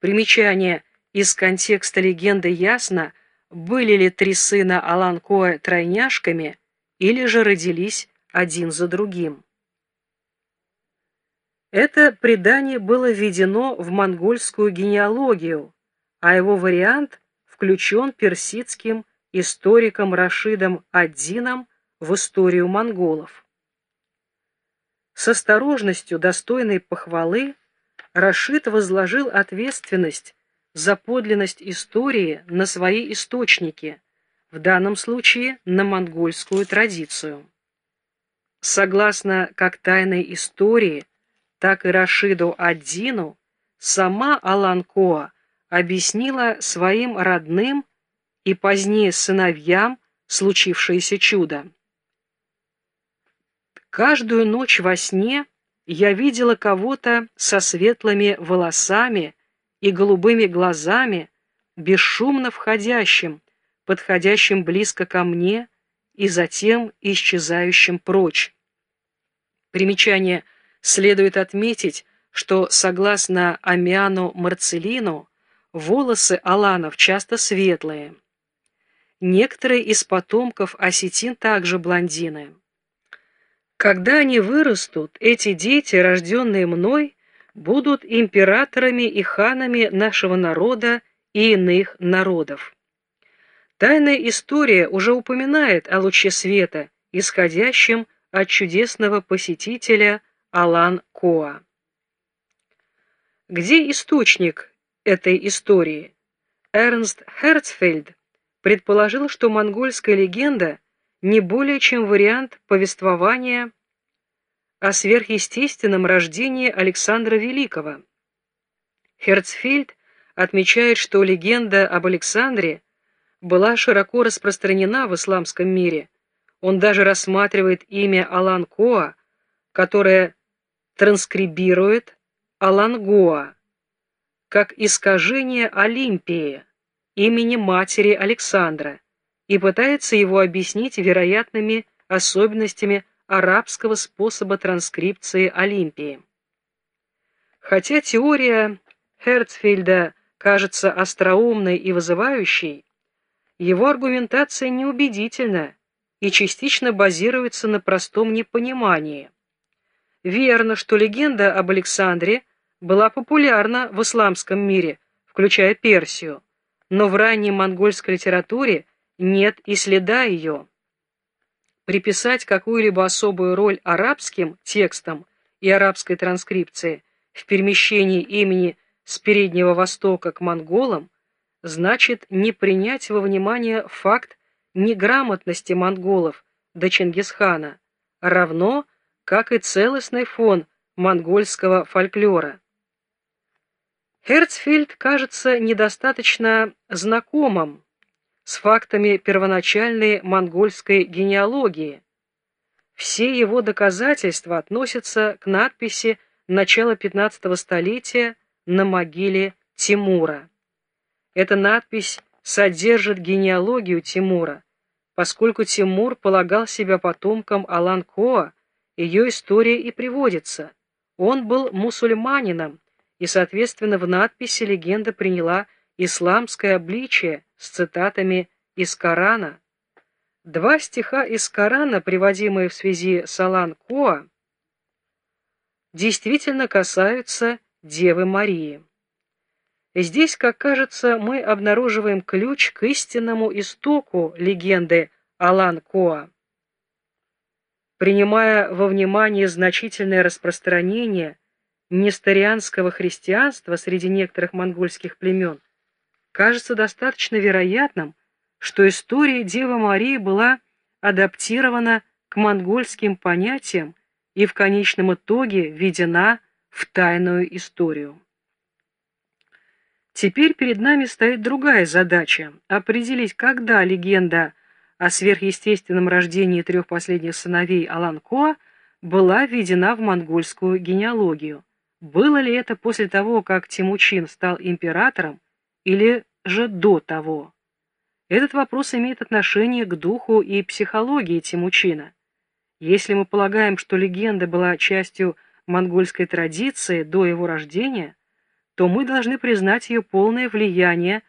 Примечание. Из контекста легенды ясно, были ли три сына Аланкоя тройняшками или же родились один за другим. Это предание было введено в монгольскую генеалогию, а его вариант включен персидским историком Рашидом Аддином в историю монголов. С осторожностью, достойной похвалы, Рашид возложил ответственность за подлинность истории на свои источники, в данном случае на монгольскую традицию. Согласно как тайной истории, так и Рашиду Аддину, сама Аланкоа объяснила своим родным и позднее сыновьям случившееся чудо. Каждую ночь во сне я видела кого-то со светлыми волосами и голубыми глазами, бесшумно входящим, подходящим близко ко мне и затем исчезающим прочь. Примечание следует отметить, что, согласно Амиану Марцелину, волосы аланов часто светлые. Некоторые из потомков осетин также блондины. Когда они вырастут, эти дети, рожденные мной, будут императорами и ханами нашего народа и иных народов. Тайная история уже упоминает о луче света, исходящем от чудесного посетителя Алан Коа. Где источник этой истории? Эрнст Херцфельд предположил, что монгольская легенда – не более чем вариант повествования о сверхъестественном рождении Александра Великого. Херцфельд отмечает, что легенда об Александре была широко распространена в исламском мире. Он даже рассматривает имя Алан Коа, которое транскрибирует Алангоа, как искажение Олимпии, имени матери Александра, и пытается его объяснить вероятными особенностями арабского способа транскрипции Олимпии. Хотя теория Херцфельда кажется остроумной и вызывающей, его аргументация неубедительна и частично базируется на простом непонимании. Верно, что легенда об Александре была популярна в исламском мире, включая Персию, но в ранней монгольской литературе нет и следа ее. Приписать какую-либо особую роль арабским текстам и арабской транскрипции в перемещении имени с Переднего Востока к монголам значит не принять во внимание факт неграмотности монголов до Чингисхана, равно как и целостный фон монгольского фольклора. Херцфельд кажется недостаточно знакомым с фактами первоначальной монгольской генеалогии. Все его доказательства относятся к надписи начала 15 столетия на могиле Тимура. Эта надпись содержит генеалогию Тимура, поскольку Тимур полагал себя потомком Алан-Коа, ее история и приводится. Он был мусульманином, и, соответственно, в надписи легенда приняла исламское обличие с цитатами из Корана. Два стиха из Корана, приводимые в связи с Алан-Коа, действительно касаются Девы Марии. Здесь, как кажется, мы обнаруживаем ключ к истинному истоку легенды Алан-Коа. Принимая во внимание значительное распространение несторианского христианства среди некоторых монгольских племен, кажется достаточно вероятным, что история Девы Марии была адаптирована к монгольским понятиям и в конечном итоге введена в тайную историю. Теперь перед нами стоит другая задача – определить, когда легенда о сверхъестественном рождении трех последних сыновей Аланкоа была введена в монгольскую генеалогию. Было ли это после того, как Тимучин стал императором, или же до того? Этот вопрос имеет отношение к духу и психологии Тимучина. Если мы полагаем, что легенда была частью монгольской традиции до его рождения, то мы должны признать ее полное влияние